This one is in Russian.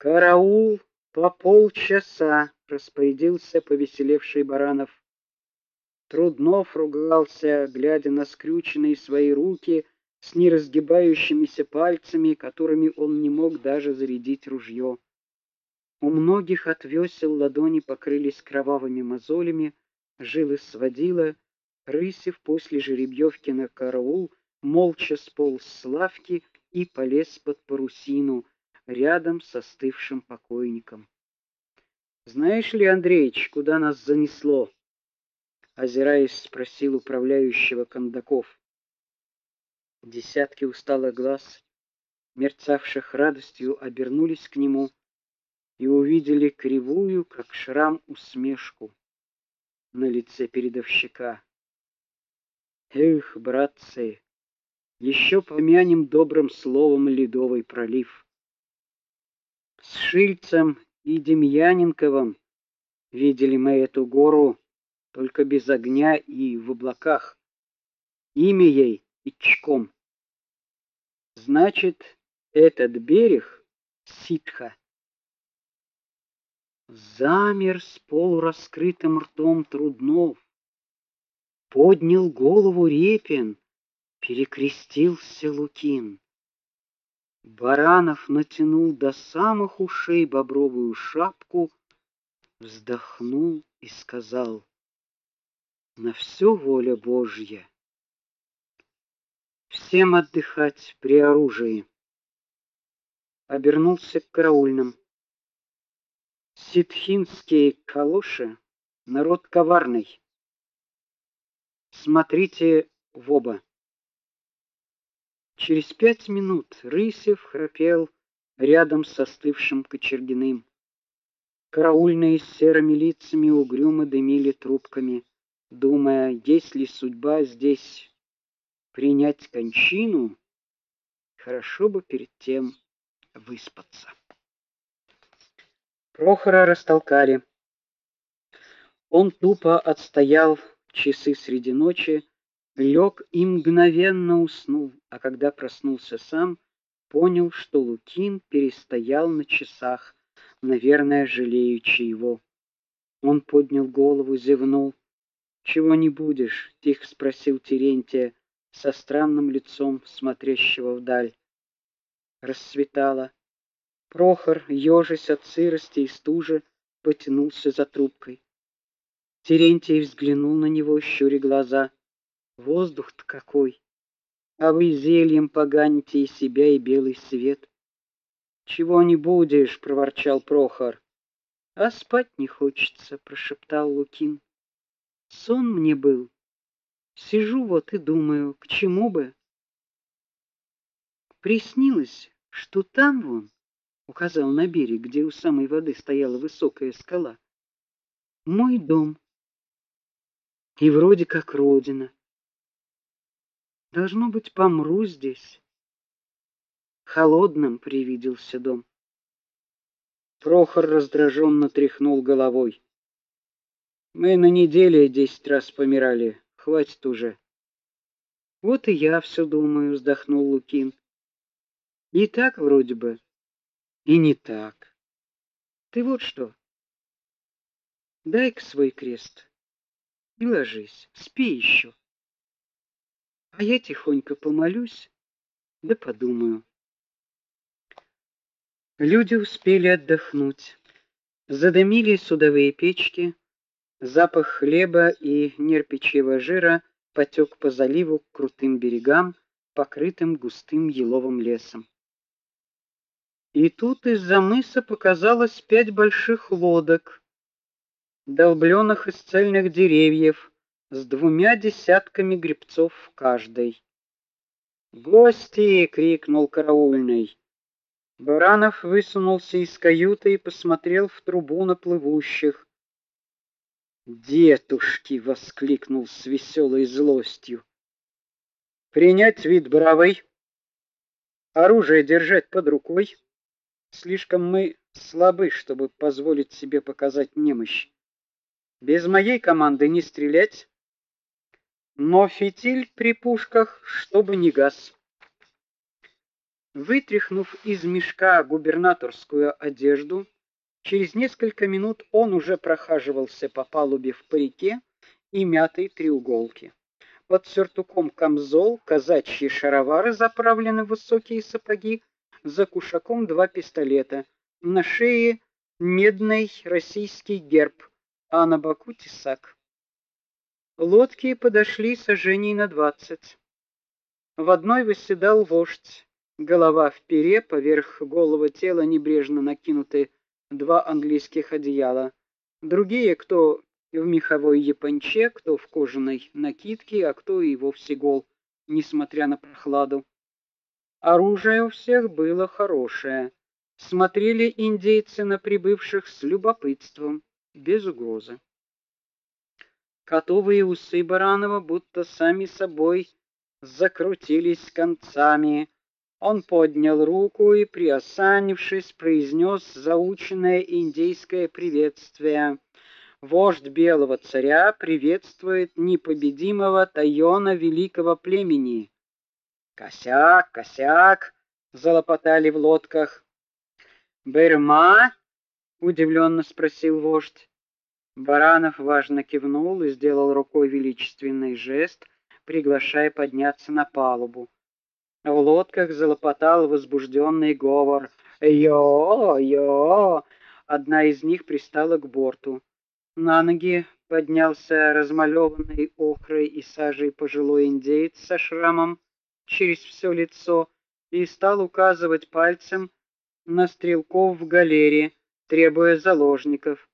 Караул по полчаса, распорядился повеселевший Баранов. Труднов ругался, глядя на скрюченные свои руки с неразгибающимися пальцами, которыми он не мог даже зарядить ружье. У многих от весел ладони покрылись кровавыми мозолями, жилы сводило, Рысев после жеребьевки на караул молча сполз с лавки и полез под парусину рядом с остывшим покойником. Знаешь ли, Андреич, куда нас занесло? озираясь, спросил управляющего Кондаков. Десятки усталых глаз, мерцавших радостью, обернулись к нему и увидели кривую, как шрам, усмешку на лице передовщика. Эх, братцы, еще помянем добрым словом Ледовый пролив. С Шильцем и Демьяненковым видели мы эту гору только без огня и в облаках. Имя ей Ичком. Значит, этот берег Ситха. Замер с полураскрытым ртом Труднов. Поднял голову Репин, перекрестился Лукин. Баранов натянул до самых ушей бобровую шапку, вздохнул и сказал: на все воля Божья. Всем отдыхать при оружии. Обернулся к караульным. Ситхинские калоши народ коварный. Смотрите в оба. Через пять минут Рысев храпел рядом с остывшим Кочергиным. Караульные с серыми лицами угрюмо дымили трубками думая, есть ли судьба здесь принять кончину, хорошо бы перед тем выспаться. Прохора растолкали. Он тупо отстоял часы среди ночи, лег и мгновенно уснул, а когда проснулся сам, понял, что Лукин перестоял на часах, наверное, жалеючи его. Он поднял голову, зевнул чего не будешь? тихо спросил Терентия со странным лицом смотрящего вдаль. Рассветало. Прохор, ежась от сырости и стужи, потянулся за трубкой. Терентий взглянул на него, щуря глаза. Воздух-то какой! А вы зельем поганите и себя, и белый свет. Чего не будешь, проворчал Прохор. А спать не хочется, прошептал Лукин. Сон мне был. Сижу вот и думаю, к чему бы. Приснилось, что там вон, указал на берег, где у самой воды стояла высокая скала. Мой дом. И вроде как родина. Должно быть, помру здесь. Холодным привиделся дом. Прохор раздраженно тряхнул головой. Мы на неделе десять раз помирали. Хватит уже. Вот и я все думаю, вздохнул Лукин. И так вроде бы, и не так. Ты вот что? Дай-ка свой крест и ложись, спи еще. А я тихонько помолюсь, да подумаю. Люди успели отдохнуть. Задымили судовые печки, Запах хлеба и нерпичьего жира потек по заливу к крутым берегам, покрытым густым еловым лесом. И тут из-за мыса показалось пять больших лодок, долбленных из цельных деревьев, с двумя десятками гребцов в каждой. "Гости!" крикнул караульный. Баранов высунулся из каюты и посмотрел в трубу на плывущих. "Детушки!" воскликнул с веселой злостью. "Принять вид бравый, оружие держать под рукой. Слишком мы слабы, чтобы позволить себе показать немощь. Без моей команды не стрелять, но фитиль при пушках, чтобы не гас". Вытряхнув из мешка губернаторскую одежду, через несколько минут он уже прохаживался по палубе в парике и мятой треуголке. Под сюртуком камзол, казачьи шаровары заправлены в высокие сапоги, за кушаком два пистолета, на шее медный российский герб, а на боку тесак. Лодки подошли сожжений на двадцать. В одной восседал вождь, голова в пере, поверх голого тела небрежно накинуты два английских одеяла. Другие, кто в меховой японче, кто в кожаной накидке, а кто и вовсе гол, несмотря на прохладу. Оружие у всех было хорошее. Смотрели индейцы на прибывших с любопытством, без угрозы. Котовые усы Баранова будто сами собой закрутились концами. Он поднял руку и, приосанившись, произнес заученное индейское приветствие. Вождь белого царя приветствует непобедимого Тайона великого племени. Косяк, косяк, залопотали в лодках. Берма? удивленно спросил вождь. Баранов важно кивнул и сделал рукой величественный жест, приглашая подняться на палубу. В лодках залопотал возбужденный говор. "Йо, йо!" Одна из них пристала к борту. На ноги поднялся размалеванный охрой и сажей пожилой индеец со шрамом через все лицо и стал указывать пальцем на стрелков в галере, требуя заложников.